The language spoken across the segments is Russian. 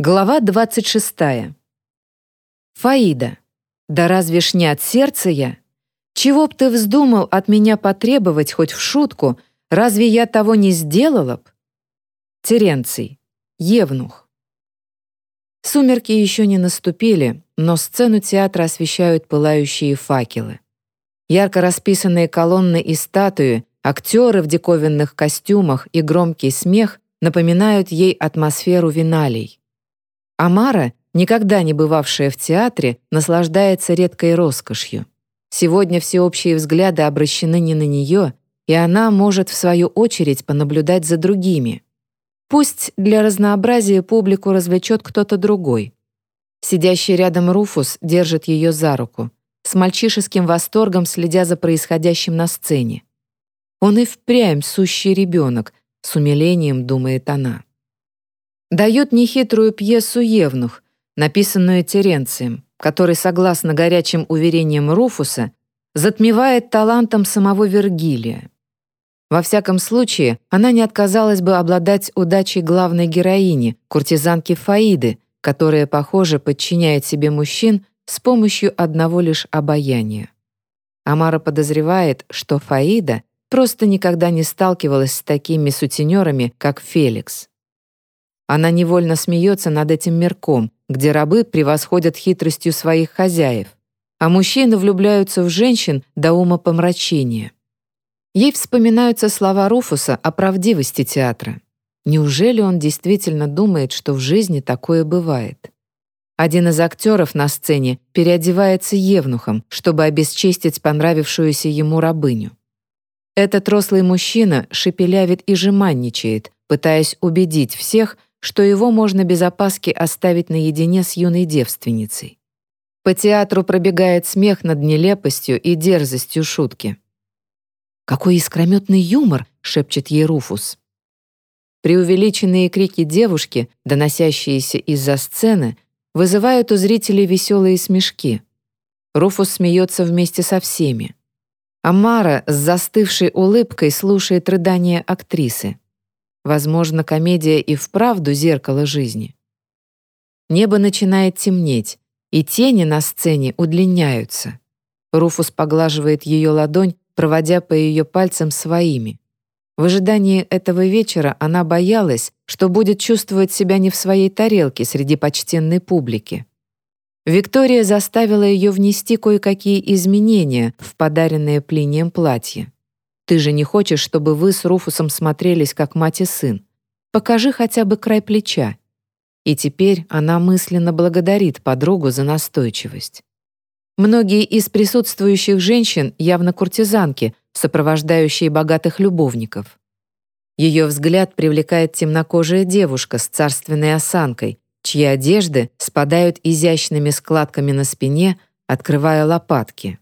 Глава 26. Фаида. Да разве ж не от сердца я? Чего б ты вздумал от меня потребовать хоть в шутку, разве я того не сделала б? Теренций. Евнух. Сумерки еще не наступили, но сцену театра освещают пылающие факелы. Ярко расписанные колонны и статуи, актеры в диковинных костюмах и громкий смех напоминают ей атмосферу виналей. Амара, никогда не бывавшая в театре, наслаждается редкой роскошью. Сегодня всеобщие взгляды обращены не на нее, и она может, в свою очередь, понаблюдать за другими. Пусть для разнообразия публику развлечет кто-то другой. Сидящий рядом Руфус держит ее за руку, с мальчишеским восторгом следя за происходящим на сцене. Он и впрямь сущий ребенок, с умилением думает она дает нехитрую пьесу «Евнух», написанную Теренцием, который, согласно горячим уверениям Руфуса, затмевает талантом самого Вергилия. Во всяком случае, она не отказалась бы обладать удачей главной героини, куртизанки Фаиды, которая, похоже, подчиняет себе мужчин с помощью одного лишь обаяния. Амара подозревает, что Фаида просто никогда не сталкивалась с такими сутенерами, как Феликс. Она невольно смеется над этим мирком, где рабы превосходят хитростью своих хозяев, а мужчины влюбляются в женщин до ума помрачения. Ей вспоминаются слова Руфуса о правдивости театра. Неужели он действительно думает, что в жизни такое бывает? Один из актеров на сцене переодевается евнухом, чтобы обесчестить понравившуюся ему рабыню. Этот рослый мужчина шепелявит и жеманничает, пытаясь убедить всех, что его можно без опаски оставить наедине с юной девственницей. По театру пробегает смех над нелепостью и дерзостью шутки. «Какой искрометный юмор!» — шепчет ей Руфус. Преувеличенные крики девушки, доносящиеся из-за сцены, вызывают у зрителей веселые смешки. Руфус смеется вместе со всеми. Амара с застывшей улыбкой слушает рыдания актрисы. Возможно, комедия и вправду зеркало жизни. Небо начинает темнеть, и тени на сцене удлиняются. Руфус поглаживает ее ладонь, проводя по ее пальцам своими. В ожидании этого вечера она боялась, что будет чувствовать себя не в своей тарелке среди почтенной публики. Виктория заставила ее внести кое-какие изменения в подаренное Плинием платье. Ты же не хочешь, чтобы вы с Руфусом смотрелись как мать и сын. Покажи хотя бы край плеча». И теперь она мысленно благодарит подругу за настойчивость. Многие из присутствующих женщин явно куртизанки, сопровождающие богатых любовников. Ее взгляд привлекает темнокожая девушка с царственной осанкой, чьи одежды спадают изящными складками на спине, открывая лопатки.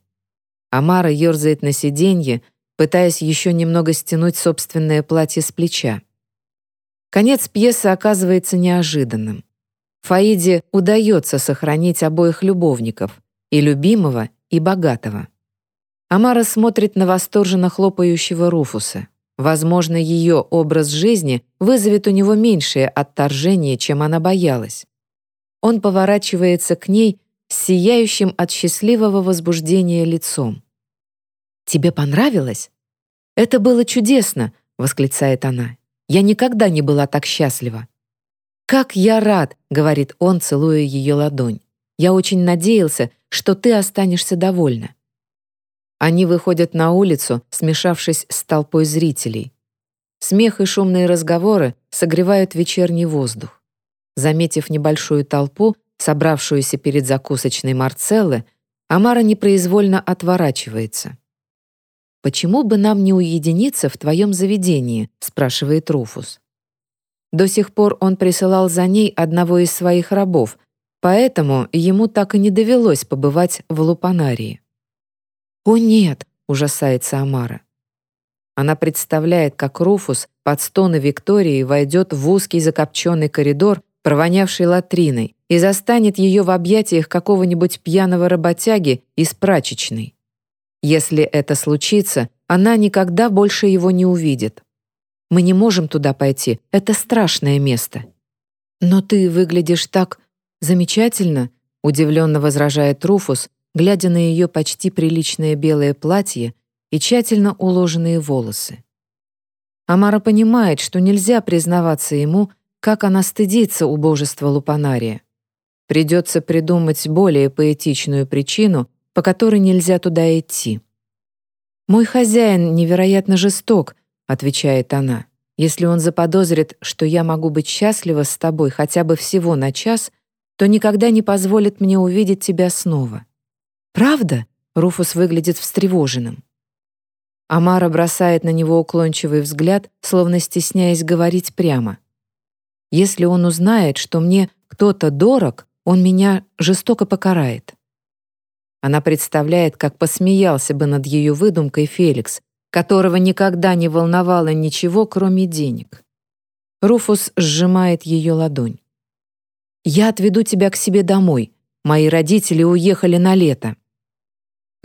Амара ерзает на сиденье, пытаясь еще немного стянуть собственное платье с плеча. Конец пьесы оказывается неожиданным. Фаиде удается сохранить обоих любовников, и любимого, и богатого. Амара смотрит на восторженно хлопающего Руфуса. Возможно, ее образ жизни вызовет у него меньшее отторжение, чем она боялась. Он поворачивается к ней с сияющим от счастливого возбуждения лицом. «Тебе понравилось?» «Это было чудесно!» — восклицает она. «Я никогда не была так счастлива!» «Как я рад!» — говорит он, целуя ее ладонь. «Я очень надеялся, что ты останешься довольна». Они выходят на улицу, смешавшись с толпой зрителей. Смех и шумные разговоры согревают вечерний воздух. Заметив небольшую толпу, собравшуюся перед закусочной Марцеллы, Амара непроизвольно отворачивается. «Почему бы нам не уединиться в твоем заведении?» — спрашивает Руфус. До сих пор он присылал за ней одного из своих рабов, поэтому ему так и не довелось побывать в Лупанарии. «О нет!» — ужасается Амара. Она представляет, как Руфус под стоны Виктории войдет в узкий закопченный коридор, провонявший латриной, и застанет ее в объятиях какого-нибудь пьяного работяги из прачечной. Если это случится, она никогда больше его не увидит. Мы не можем туда пойти, это страшное место. «Но ты выглядишь так замечательно», — удивленно возражает Руфус, глядя на ее почти приличное белое платье и тщательно уложенные волосы. Амара понимает, что нельзя признаваться ему, как она стыдится убожества Лупанария. Придется придумать более поэтичную причину, по которой нельзя туда идти. «Мой хозяин невероятно жесток», — отвечает она. «Если он заподозрит, что я могу быть счастлива с тобой хотя бы всего на час, то никогда не позволит мне увидеть тебя снова». «Правда?» — Руфус выглядит встревоженным. Амара бросает на него уклончивый взгляд, словно стесняясь говорить прямо. «Если он узнает, что мне кто-то дорог, он меня жестоко покарает». Она представляет, как посмеялся бы над ее выдумкой Феликс, которого никогда не волновало ничего, кроме денег. Руфус сжимает ее ладонь. «Я отведу тебя к себе домой. Мои родители уехали на лето».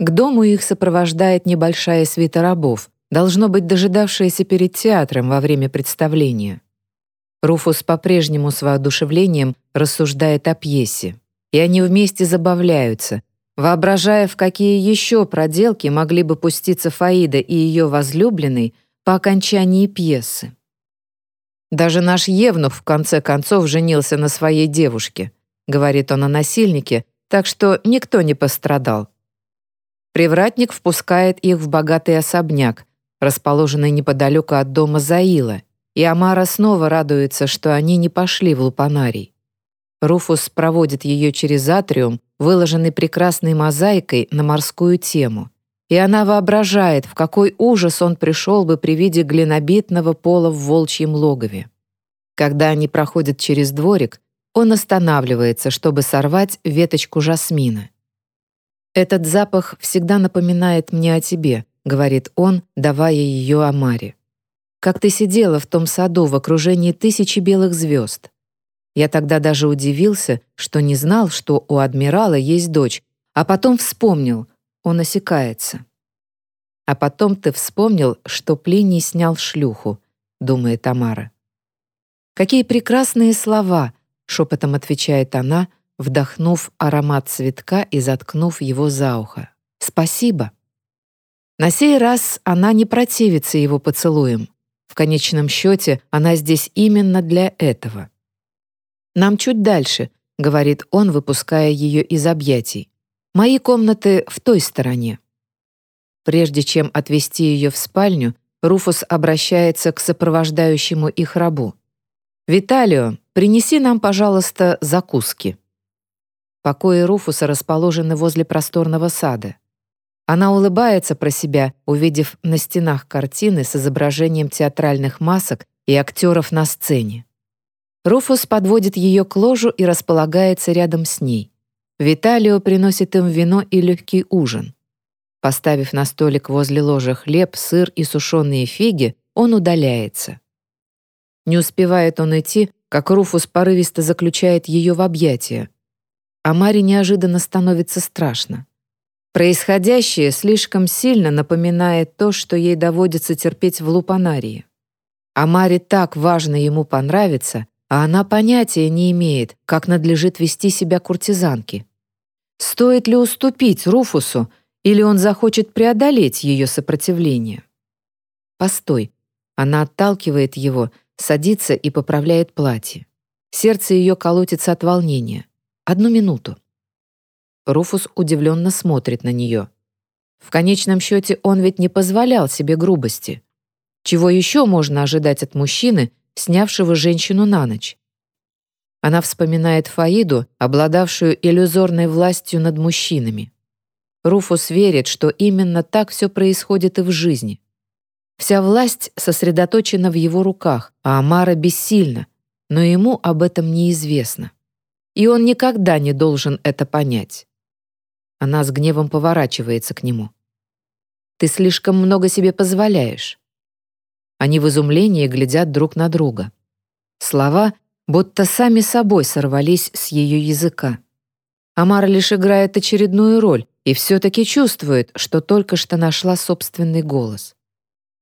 К дому их сопровождает небольшая свита рабов, должно быть дожидавшаяся перед театром во время представления. Руфус по-прежнему с воодушевлением рассуждает о пьесе, и они вместе забавляются, воображая, в какие еще проделки могли бы пуститься Фаида и ее возлюбленный по окончании пьесы. «Даже наш Евнух в конце концов женился на своей девушке», говорит он о насильнике, так что никто не пострадал. Привратник впускает их в богатый особняк, расположенный неподалеку от дома Заила, и Амара снова радуется, что они не пошли в Лупанарий. Руфус проводит ее через атриум, выложенный прекрасной мозаикой на морскую тему, и она воображает, в какой ужас он пришел бы при виде глинобитного пола в волчьем логове. Когда они проходят через дворик, он останавливается, чтобы сорвать веточку жасмина. «Этот запах всегда напоминает мне о тебе», — говорит он, давая ее Амаре. «Как ты сидела в том саду в окружении тысячи белых звезд. Я тогда даже удивился, что не знал, что у адмирала есть дочь, а потом вспомнил, он осекается. А потом ты вспомнил, что Плиний снял шлюху, думает Тамара. Какие прекрасные слова, шепотом отвечает она, вдохнув аромат цветка и заткнув его за ухо. Спасибо. На сей раз она не противится его поцелуем. В конечном счете она здесь именно для этого. «Нам чуть дальше», — говорит он, выпуская ее из объятий. «Мои комнаты в той стороне». Прежде чем отвести ее в спальню, Руфус обращается к сопровождающему их рабу. «Виталио, принеси нам, пожалуйста, закуски». Покои Руфуса расположены возле просторного сада. Она улыбается про себя, увидев на стенах картины с изображением театральных масок и актеров на сцене. Руфус подводит ее к ложу и располагается рядом с ней. Виталио приносит им вино и легкий ужин. Поставив на столик возле ложа хлеб, сыр и сушеные фиги, он удаляется. Не успевает он идти, как Руфус порывисто заключает ее в объятия. А Маре неожиданно становится страшно. Происходящее слишком сильно напоминает то, что ей доводится терпеть в Лупанарии. А Маре так важно ему понравиться, а она понятия не имеет, как надлежит вести себя куртизанке. Стоит ли уступить Руфусу, или он захочет преодолеть ее сопротивление? Постой. Она отталкивает его, садится и поправляет платье. Сердце ее колотится от волнения. Одну минуту. Руфус удивленно смотрит на нее. В конечном счете он ведь не позволял себе грубости. Чего еще можно ожидать от мужчины, снявшего женщину на ночь. Она вспоминает Фаиду, обладавшую иллюзорной властью над мужчинами. Руфус верит, что именно так все происходит и в жизни. Вся власть сосредоточена в его руках, а Амара бессильна, но ему об этом неизвестно. И он никогда не должен это понять. Она с гневом поворачивается к нему. «Ты слишком много себе позволяешь. Они в изумлении глядят друг на друга. Слова будто сами собой сорвались с ее языка. Амара лишь играет очередную роль и все-таки чувствует, что только что нашла собственный голос.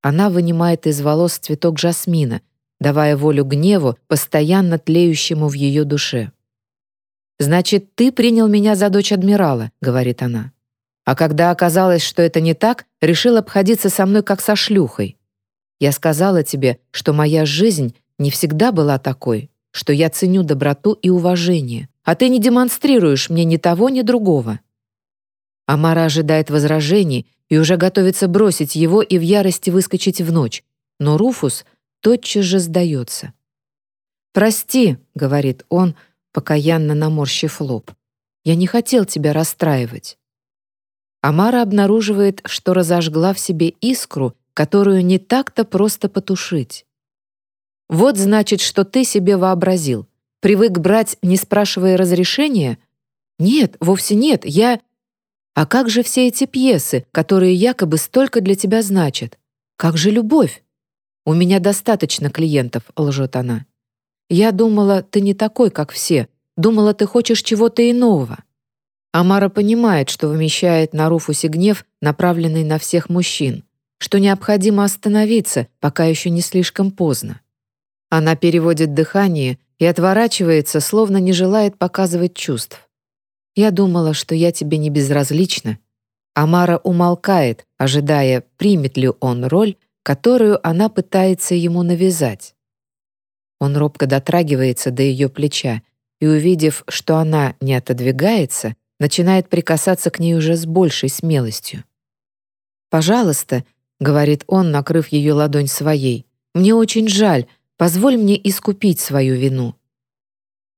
Она вынимает из волос цветок жасмина, давая волю гневу, постоянно тлеющему в ее душе. «Значит, ты принял меня за дочь адмирала», — говорит она. «А когда оказалось, что это не так, решил обходиться со мной как со шлюхой. Я сказала тебе, что моя жизнь не всегда была такой, что я ценю доброту и уважение, а ты не демонстрируешь мне ни того, ни другого». Амара ожидает возражений и уже готовится бросить его и в ярости выскочить в ночь, но Руфус тотчас же сдается. «Прости», — говорит он, покаянно наморщив лоб. «Я не хотел тебя расстраивать». Амара обнаруживает, что разожгла в себе искру, которую не так-то просто потушить. «Вот значит, что ты себе вообразил. Привык брать, не спрашивая разрешения? Нет, вовсе нет, я...» «А как же все эти пьесы, которые якобы столько для тебя значат? Как же любовь?» «У меня достаточно клиентов», — лжет она. «Я думала, ты не такой, как все. Думала, ты хочешь чего-то иного». Амара понимает, что вымещает на Руфусе гнев, направленный на всех мужчин, что необходимо остановиться, пока еще не слишком поздно. Она переводит дыхание и отворачивается, словно не желает показывать чувств. «Я думала, что я тебе не безразлична». Амара умолкает, ожидая, примет ли он роль, которую она пытается ему навязать. Он робко дотрагивается до ее плеча и, увидев, что она не отодвигается, начинает прикасаться к ней уже с большей смелостью. «Пожалуйста», — говорит он, накрыв ее ладонь своей, «мне очень жаль, позволь мне искупить свою вину».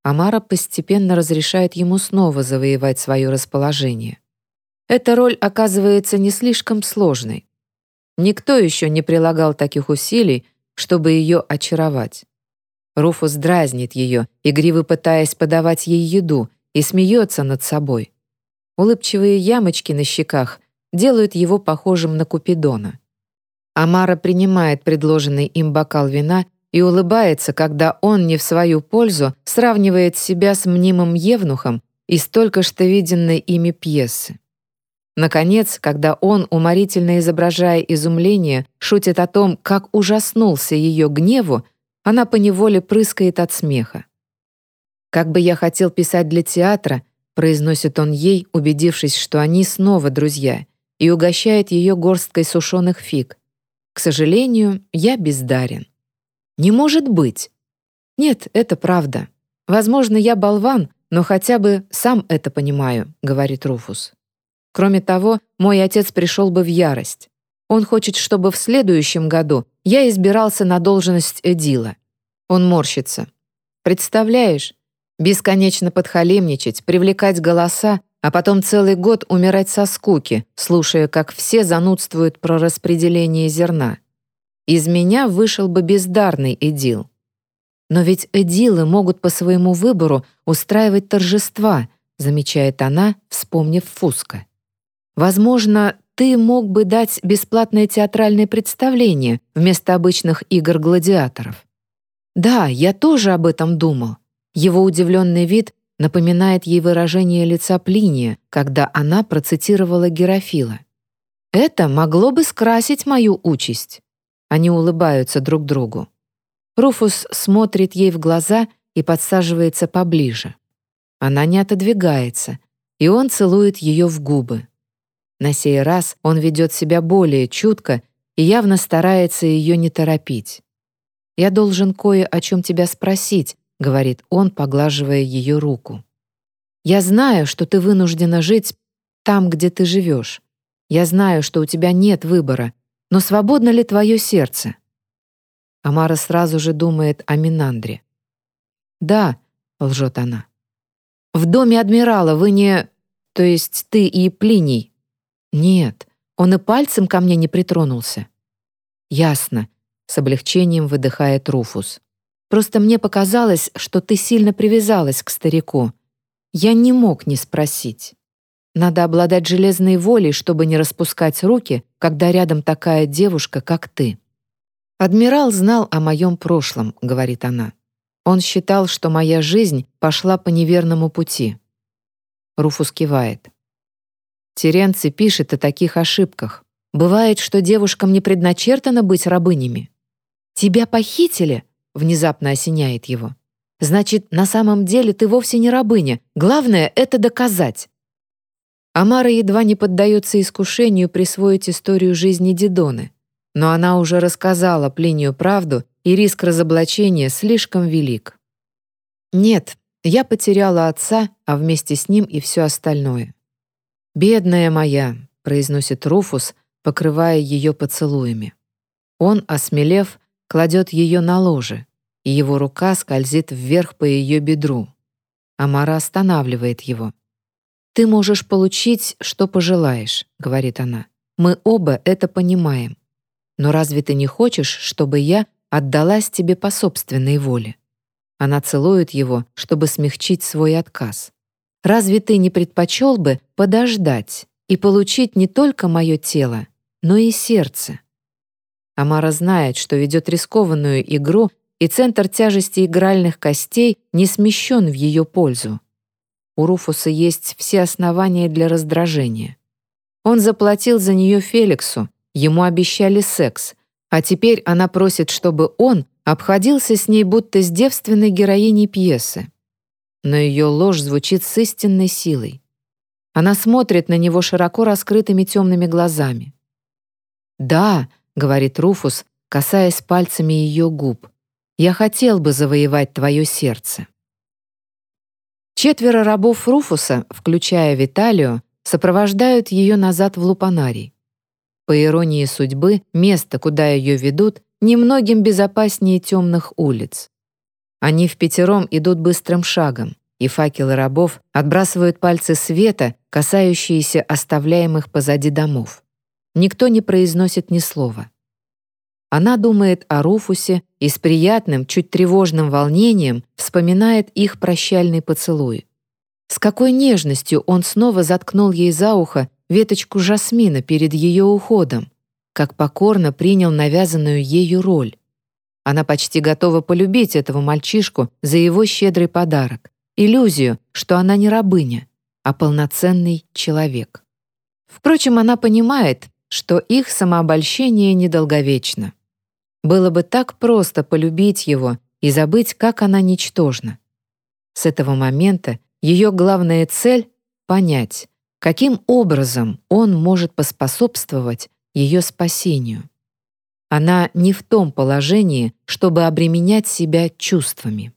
Амара постепенно разрешает ему снова завоевать свое расположение. Эта роль оказывается не слишком сложной. Никто еще не прилагал таких усилий, чтобы ее очаровать. Руфус дразнит ее, игриво пытаясь подавать ей еду, и смеется над собой. Улыбчивые ямочки на щеках делают его похожим на Купидона. Амара принимает предложенный им бокал вина и улыбается, когда он не в свою пользу сравнивает себя с мнимым евнухом из только что виденной ими пьесы. Наконец, когда он, уморительно изображая изумление, шутит о том, как ужаснулся ее гневу, она поневоле прыскает от смеха. «Как бы я хотел писать для театра», произносит он ей, убедившись, что они снова друзья, и угощает ее горсткой сушеных фиг. «К сожалению, я бездарен». «Не может быть!» «Нет, это правда. Возможно, я болван, но хотя бы сам это понимаю», — говорит Руфус. Кроме того, мой отец пришел бы в ярость. Он хочет, чтобы в следующем году я избирался на должность Эдила. Он морщится. Представляешь, бесконечно подхалимничать, привлекать голоса, а потом целый год умирать со скуки, слушая, как все занудствуют про распределение зерна. Из меня вышел бы бездарный Эдил. Но ведь Эдилы могут по своему выбору устраивать торжества, замечает она, вспомнив Фуска. Возможно, ты мог бы дать бесплатное театральное представление вместо обычных игр гладиаторов. Да, я тоже об этом думал. Его удивленный вид напоминает ей выражение лица Плиния, когда она процитировала Герофила. Это могло бы скрасить мою участь. Они улыбаются друг другу. Руфус смотрит ей в глаза и подсаживается поближе. Она не отодвигается, и он целует ее в губы. На сей раз он ведет себя более чутко и явно старается ее не торопить. «Я должен кое о чем тебя спросить», — говорит он, поглаживая ее руку. «Я знаю, что ты вынуждена жить там, где ты живешь. Я знаю, что у тебя нет выбора, но свободно ли твое сердце?» Амара сразу же думает о Минандре. «Да», — лжет она. «В доме адмирала вы не... То есть ты и Плиний нет, он и пальцем ко мне не притронулся. Ясно, с облегчением выдыхает Руфус. Просто мне показалось, что ты сильно привязалась к старику. Я не мог не спросить. Надо обладать железной волей, чтобы не распускать руки, когда рядом такая девушка, как ты. «Адмирал знал о моем прошлом», — говорит она. «Он считал, что моя жизнь пошла по неверному пути». Руфус кивает. Теренций пишет о таких ошибках. Бывает, что девушкам не предначертано быть рабынями. «Тебя похитили?» — внезапно осеняет его. «Значит, на самом деле ты вовсе не рабыня. Главное — это доказать». Амара едва не поддается искушению присвоить историю жизни Дидоны, но она уже рассказала Плинию правду, и риск разоблачения слишком велик. «Нет, я потеряла отца, а вместе с ним и все остальное». «Бедная моя», — произносит Руфус, покрывая ее поцелуями. Он, осмелев, кладет ее на ложе, и его рука скользит вверх по ее бедру. Амара останавливает его. «Ты можешь получить, что пожелаешь», — говорит она. «Мы оба это понимаем. Но разве ты не хочешь, чтобы я отдалась тебе по собственной воле?» Она целует его, чтобы смягчить свой отказ. «Разве ты не предпочел бы подождать и получить не только мое тело, но и сердце?» Амара знает, что ведет рискованную игру, и центр тяжести игральных костей не смещен в ее пользу. У Руфуса есть все основания для раздражения. Он заплатил за нее Феликсу, ему обещали секс, а теперь она просит, чтобы он обходился с ней будто с девственной героиней пьесы. Но ее ложь звучит с истинной силой. Она смотрит на него широко раскрытыми темными глазами. «Да», — говорит Руфус, касаясь пальцами ее губ, «я хотел бы завоевать твое сердце». Четверо рабов Руфуса, включая Виталию, сопровождают ее назад в Лупанарий. По иронии судьбы, место, куда ее ведут, немногим безопаснее темных улиц. Они в пятером идут быстрым шагом, и факелы рабов отбрасывают пальцы света, касающиеся оставляемых позади домов. Никто не произносит ни слова. Она думает о Руфусе и с приятным, чуть тревожным волнением вспоминает их прощальный поцелуй. С какой нежностью он снова заткнул ей за ухо веточку жасмина перед ее уходом, как покорно принял навязанную ею роль. Она почти готова полюбить этого мальчишку за его щедрый подарок, иллюзию, что она не рабыня, а полноценный человек. Впрочем, она понимает, что их самообольщение недолговечно. Было бы так просто полюбить его и забыть, как она ничтожна. С этого момента ее главная цель — понять, каким образом он может поспособствовать ее спасению. Она не в том положении, чтобы обременять себя чувствами.